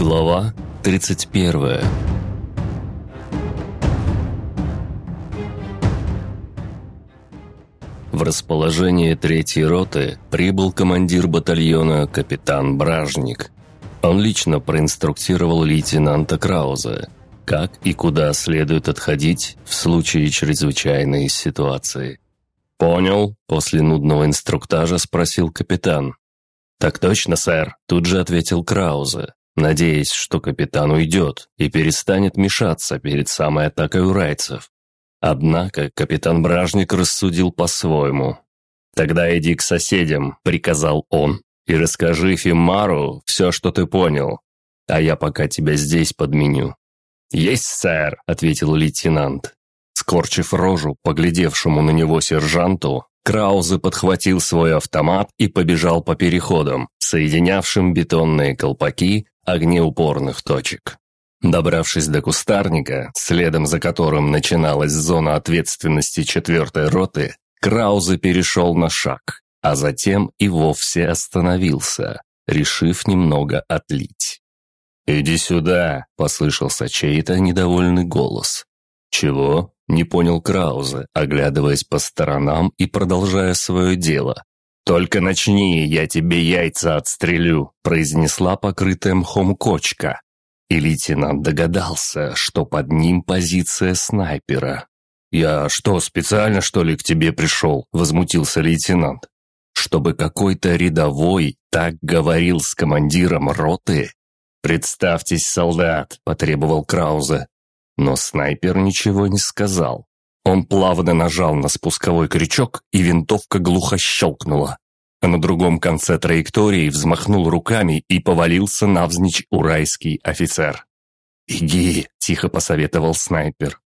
Глава 31 В расположение третьей роты прибыл командир батальона капитан Бражник. Он лично проинструктировал лейтенанта Крауза, как и куда следует отходить в случае чрезвычайной ситуации. «Понял», – после нудного инструктажа спросил капитан. «Так точно, сэр», – тут же ответил Краузе надеясь, что капитан уйдет и перестанет мешаться перед самой атакой урайцев. Однако капитан Бражник рассудил по-своему. «Тогда иди к соседям», — приказал он, «и расскажи Фимару все, что ты понял, а я пока тебя здесь подменю». «Есть, сэр», — ответил лейтенант. Скорчив рожу, поглядевшему на него сержанту, Краузе подхватил свой автомат и побежал по переходам, соединявшим бетонные колпаки огнеупорных точек. Добравшись до кустарника, следом за которым начиналась зона ответственности четвертой роты, Краузе перешел на шаг, а затем и вовсе остановился, решив немного отлить. «Иди сюда!» – послышался чей-то недовольный голос. «Чего?» – не понял Краузе, оглядываясь по сторонам и продолжая свое дело. «Только начни, я тебе яйца отстрелю», – произнесла покрытая мхом кочка. И лейтенант догадался, что под ним позиция снайпера. «Я что, специально, что ли, к тебе пришел?» – возмутился лейтенант. «Чтобы какой-то рядовой так говорил с командиром роты?» «Представьтесь, солдат», – потребовал Краузе. Но снайпер ничего не сказал. Он плавно нажал на спусковой крючок, и винтовка глухо щелкнула. А на другом конце траектории взмахнул руками и повалился навзничь урайский офицер. «Иди», – тихо посоветовал снайпер.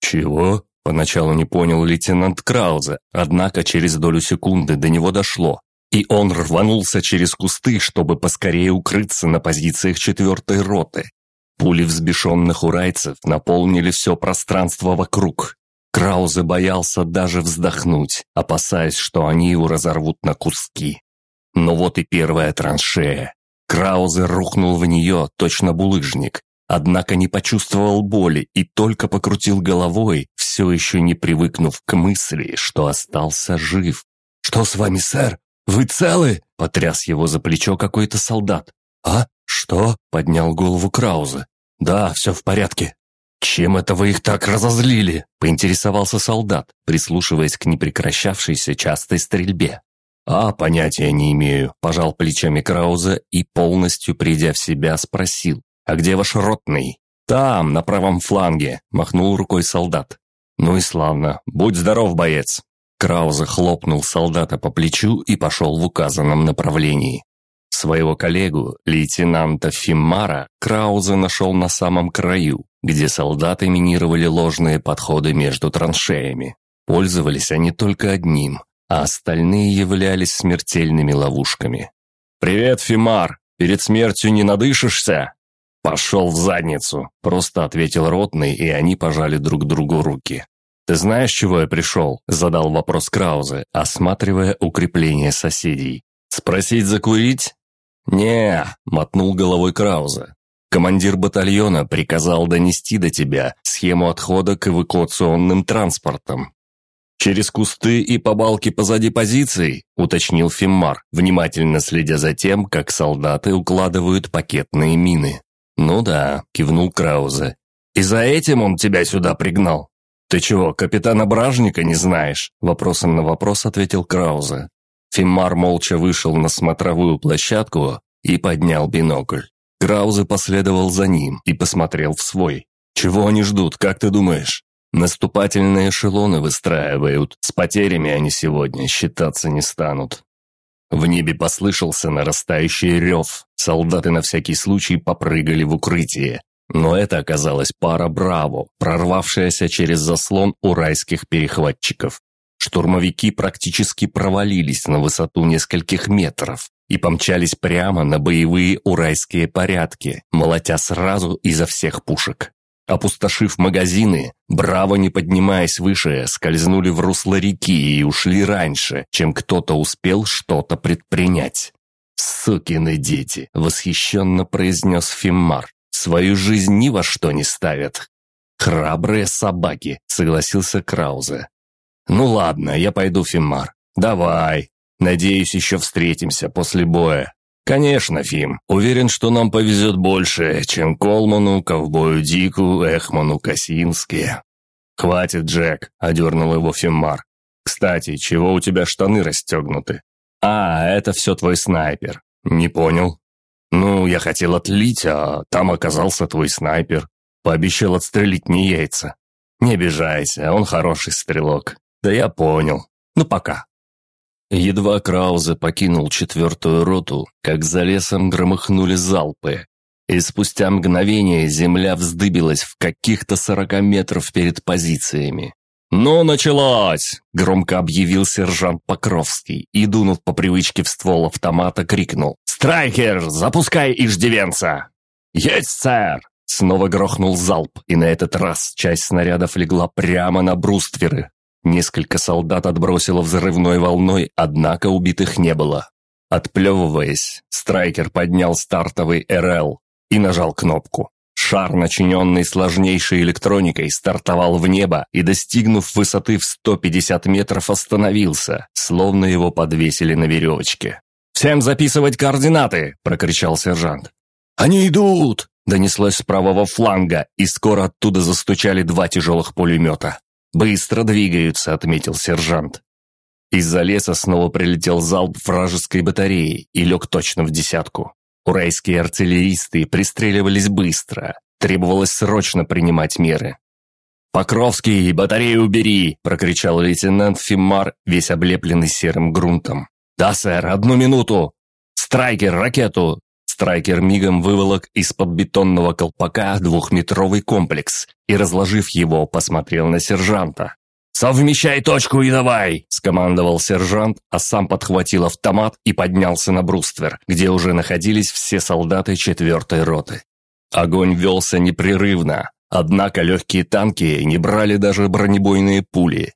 «Чего?» – поначалу не понял лейтенант Краузе, однако через долю секунды до него дошло, и он рванулся через кусты, чтобы поскорее укрыться на позициях четвертой роты. Пули взбешенных урайцев наполнили все пространство вокруг, Краузе боялся даже вздохнуть, опасаясь, что они его разорвут на куски. Но вот и первая траншея. Краузе рухнул в нее, точно булыжник, однако не почувствовал боли и только покрутил головой, все еще не привыкнув к мысли, что остался жив. «Что с вами, сэр? Вы целы?» – потряс его за плечо какой-то солдат. «А? Что?» – поднял голову Краузе. «Да, все в порядке. «Чем это вы их так разозлили?» – поинтересовался солдат, прислушиваясь к непрекращавшейся частой стрельбе. «А, понятия не имею», – пожал плечами Крауза и, полностью придя в себя, спросил. «А где ваш ротный?» «Там, на правом фланге», – махнул рукой солдат. «Ну и славно. Будь здоров, боец». Крауза хлопнул солдата по плечу и пошел в указанном направлении. Своего коллегу, лейтенанта Фиммара, Крауза нашел на самом краю, где солдаты минировали ложные подходы между траншеями. Пользовались они только одним, а остальные являлись смертельными ловушками. «Привет, Фимар! Перед смертью не надышишься?» «Пошел в задницу!» – просто ответил ротный, и они пожали друг другу руки. «Ты знаешь, чего я пришел?» – задал вопрос Краузе, осматривая укрепление соседей. «Спросить закурить?» «Не», – мотнул головой Краузе. Командир батальона приказал донести до тебя схему отхода к эвакуационным транспортам. «Через кусты и по балке позади позиций», – уточнил Фиммар, внимательно следя за тем, как солдаты укладывают пакетные мины. «Ну да», – кивнул Краузе. «И за этим он тебя сюда пригнал?» «Ты чего, капитана Бражника не знаешь?» – вопросом на вопрос ответил Краузе. Фиммар молча вышел на смотровую площадку и поднял бинокль. Краузе последовал за ним и посмотрел в свой. «Чего они ждут, как ты думаешь?» «Наступательные эшелоны выстраивают. С потерями они сегодня считаться не станут». В небе послышался нарастающий рев. Солдаты на всякий случай попрыгали в укрытие. Но это оказалась пара «Браво», прорвавшаяся через заслон урайских перехватчиков. Штурмовики практически провалились на высоту нескольких метров и помчались прямо на боевые урайские порядки, молотя сразу изо всех пушек. Опустошив магазины, браво, не поднимаясь выше, скользнули в русло реки и ушли раньше, чем кто-то успел что-то предпринять. «Сукины дети!» — восхищенно произнес Фиммар. «Свою жизнь ни во что не ставят». «Храбрые собаки», — согласился Краузе. «Ну ладно, я пойду, Фиммар. Давай. Надеюсь, еще встретимся после боя». «Конечно, Фим. Уверен, что нам повезет больше, чем Колману, Ковбою Дику, Эхману Косински». «Хватит, Джек», — одернул его Фиммар. «Кстати, чего у тебя штаны расстегнуты?» «А, это все твой снайпер». «Не понял». «Ну, я хотел отлить, а там оказался твой снайпер. Пообещал отстрелить мне яйца». «Не обижайся, он хороший стрелок». «Да я понял. Ну, пока». Едва Краузе покинул четвертую роту, как за лесом громыхнули залпы. И спустя мгновение земля вздыбилась в каких-то сорока метров перед позициями. «Ну, началось!» – громко объявил сержант Покровский и, дунув по привычке в ствол автомата, крикнул. «Страйкер, запускай иждивенца!» «Есть, сэр!» Снова грохнул залп, и на этот раз часть снарядов легла прямо на брустверы. Несколько солдат отбросило взрывной волной, однако убитых не было. Отплевываясь, Страйкер поднял стартовый РЛ и нажал кнопку. Шар, начиненный сложнейшей электроникой, стартовал в небо и, достигнув высоты в 150 метров, остановился, словно его подвесили на веревочке. «Всем записывать координаты!» – прокричал сержант. «Они идут!» – донеслось с правого фланга, и скоро оттуда застучали два тяжелых пулемета. «Быстро двигаются», – отметил сержант. Из-за леса снова прилетел залп вражеской батареи и лег точно в десятку. Урайские артиллеристы пристреливались быстро. Требовалось срочно принимать меры. «Покровский, батарею убери!» – прокричал лейтенант Фимар, весь облепленный серым грунтом. «Да, сэр, одну минуту!» «Страйкер, ракету!» Страйкер мигом выволок из-под бетонного колпака двухметровый комплекс и, разложив его, посмотрел на сержанта. «Совмещай точку и давай!» – скомандовал сержант, а сам подхватил автомат и поднялся на бруствер, где уже находились все солдаты четвертой роты. Огонь велся непрерывно, однако легкие танки не брали даже бронебойные пули.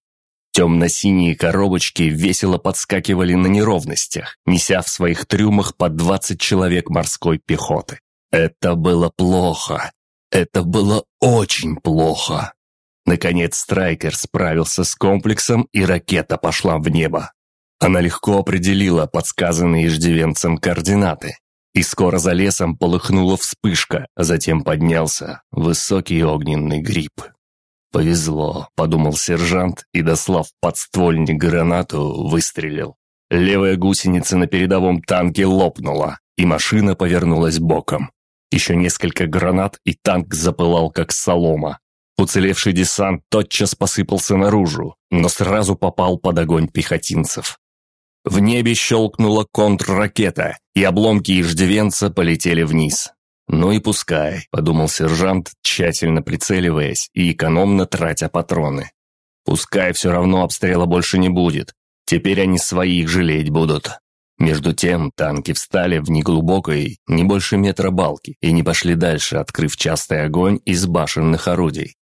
Темно-синие коробочки весело подскакивали на неровностях, неся в своих трюмах по 20 человек морской пехоты. Это было плохо. Это было очень плохо. Наконец Страйкер справился с комплексом, и ракета пошла в небо. Она легко определила подсказанные иждивенцем координаты. И скоро за лесом полыхнула вспышка, а затем поднялся высокий огненный гриб. «Повезло», — подумал сержант и, дослав подствольник гранату, выстрелил. Левая гусеница на передовом танке лопнула, и машина повернулась боком. Еще несколько гранат, и танк запылал, как солома, Уцелевший десант тотчас посыпался наружу, но сразу попал под огонь пехотинцев. В небе щелкнула контрракета, и обломки иждивенца полетели вниз. «Ну и пускай», — подумал сержант, тщательно прицеливаясь и экономно тратя патроны. «Пускай все равно обстрела больше не будет. Теперь они своих жалеть будут». Между тем танки встали в неглубокой, не больше метра балки, и не пошли дальше, открыв частый огонь из башенных орудий.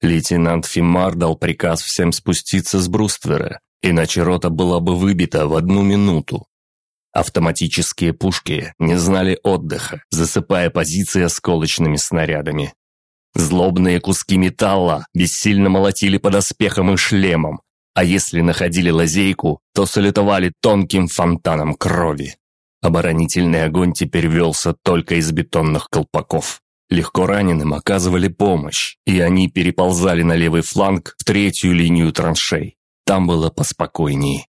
Лейтенант Фимар дал приказ всем спуститься с бруствера, иначе рота была бы выбита в одну минуту. Автоматические пушки не знали отдыха, засыпая позиции осколочными снарядами. Злобные куски металла бессильно молотили по доспехам и шлемам, а если находили лазейку, то салютовали тонким фонтаном крови. Оборонительный огонь теперь велся только из бетонных колпаков. Легко раненым оказывали помощь, и они переползали на левый фланг в третью линию траншей. Там было поспокойнее.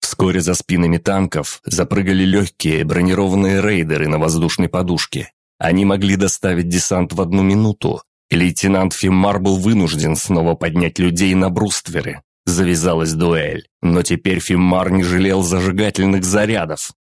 Вскоре за спинами танков запрыгали легкие бронированные рейдеры на воздушной подушке. Они могли доставить десант в одну минуту, и лейтенант Фиммар был вынужден снова поднять людей на брустверы. Завязалась дуэль, но теперь Фиммар не жалел зажигательных зарядов.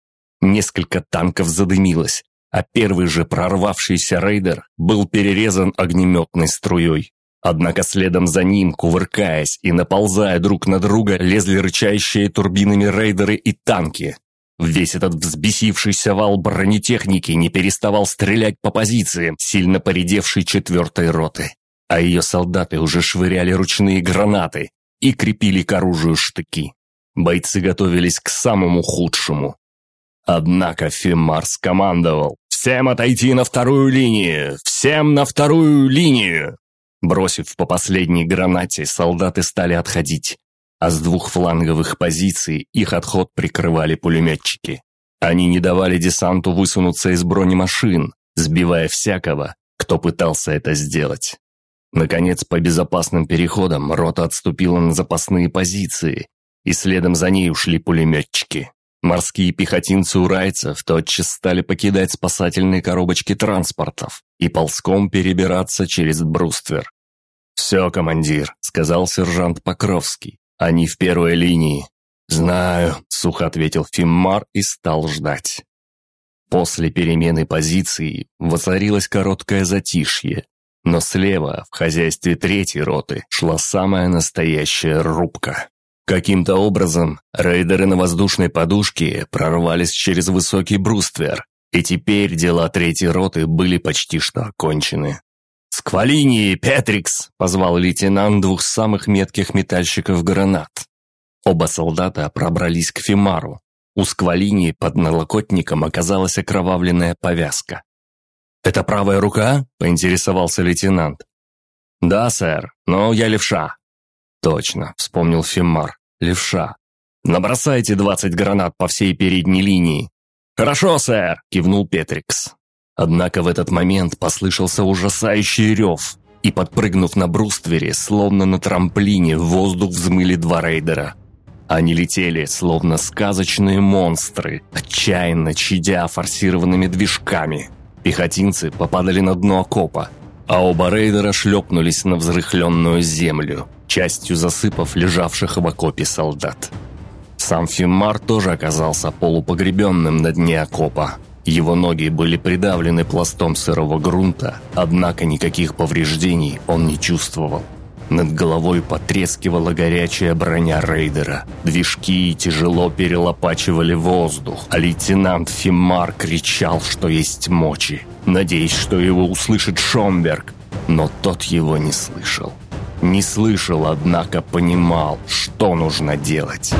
Несколько танков задымилось, а первый же прорвавшийся рейдер был перерезан огнеметной струей. Однако следом за ним, кувыркаясь и наползая друг на друга, лезли рычащие турбинами рейдеры и танки. Весь этот взбесившийся вал бронетехники не переставал стрелять по позициям сильно поредевшей четвертой роты. А ее солдаты уже швыряли ручные гранаты и крепили к оружию штыки. Бойцы готовились к самому худшему. Однако Фимар скомандовал «Всем отойти на вторую линию! Всем на вторую линию!» Бросив по последней гранате, солдаты стали отходить, а с двух фланговых позиций их отход прикрывали пулеметчики. Они не давали десанту высунуться из бронемашин, сбивая всякого, кто пытался это сделать. Наконец, по безопасным переходам рота отступила на запасные позиции, и следом за ней ушли пулеметчики. Морские пехотинцы урайцев тотчас стали покидать спасательные коробочки транспортов и ползком перебираться через бруствер. «Все, командир», — сказал сержант Покровский. «Они в первой линии». «Знаю», — сухо ответил Фиммар и стал ждать. После перемены позиции воцарилось короткое затишье, но слева, в хозяйстве третьей роты, шла самая настоящая рубка. Каким-то образом рейдеры на воздушной подушке прорвались через высокий бруствер, и теперь дела третьей роты были почти что окончены. «Сквалини, Петрикс!» – позвал лейтенант двух самых метких метальщиков гранат. Оба солдата пробрались к Фимару. У Сквалини под налокотником оказалась окровавленная повязка. «Это правая рука?» – поинтересовался лейтенант. «Да, сэр, но я левша». «Точно», – вспомнил Фиммар. «Левша. Набросайте двадцать гранат по всей передней линии». «Хорошо, сэр», – кивнул Петрикс. Однако в этот момент послышался ужасающий рев, и, подпрыгнув на бруствере, словно на трамплине, в воздух взмыли два рейдера. Они летели, словно сказочные монстры, отчаянно чадя форсированными движками. Пехотинцы попадали на дно окопа, а оба рейдера шлепнулись на взрыхленную землю, частью засыпав лежавших в окопе солдат. Сам Фиммар тоже оказался полупогребенным на дне окопа. Его ноги были придавлены пластом сырого грунта, однако никаких повреждений он не чувствовал. Над головой потрескивала горячая броня рейдера. Движки тяжело перелопачивали воздух, а лейтенант Фимар кричал, что есть мочи, надеясь, что его услышит Шомберг. Но тот его не слышал. Не слышал, однако понимал, что нужно делать.